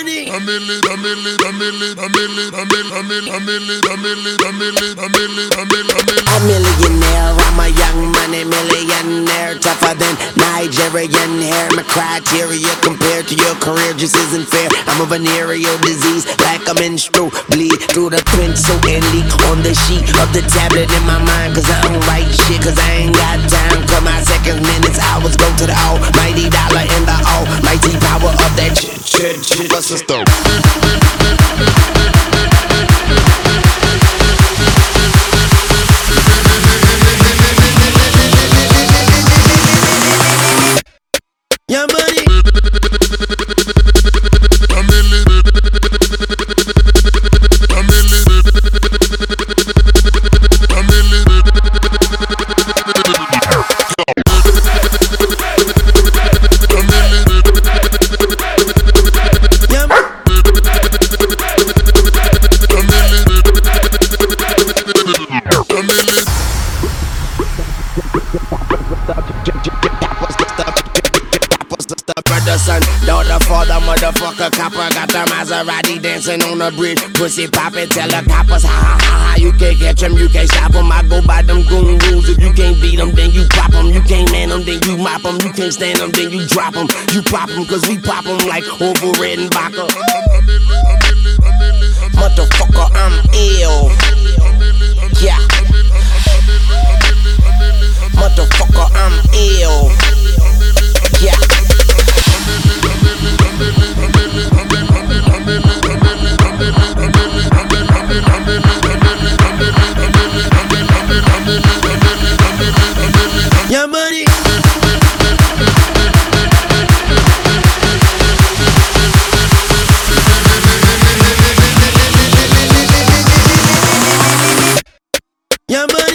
Money. A milli, a milli, a milli, a milli, a milli, a milli, a milli, a milli, a milli, a milli, a milli, a milli. A millionaire, I'm a young money millionaire, tougher than Nigerian hair. My criteria compared to your career just isn't fair. I'm a venereal disease, like a menstrual bleed through the pencil and leak on the sheet of the tablet in my mind. Cause I don't write dead shit, that's a. motherfucker, copper Got the Maserati dancing on the bridge. Pussy poppin', tell the coppers Ha ha ha ha, you can't catch catch 'em, you can't stop 'em. I go by them goon rules. If you can't beat beat 'em, then you pop 'em. You can't man man 'em, then you mop 'em. You can't stand stand 'em, then you drop 'em. You pop 'em, cause we pop 'em like Orville Redenbacher Yeah, man.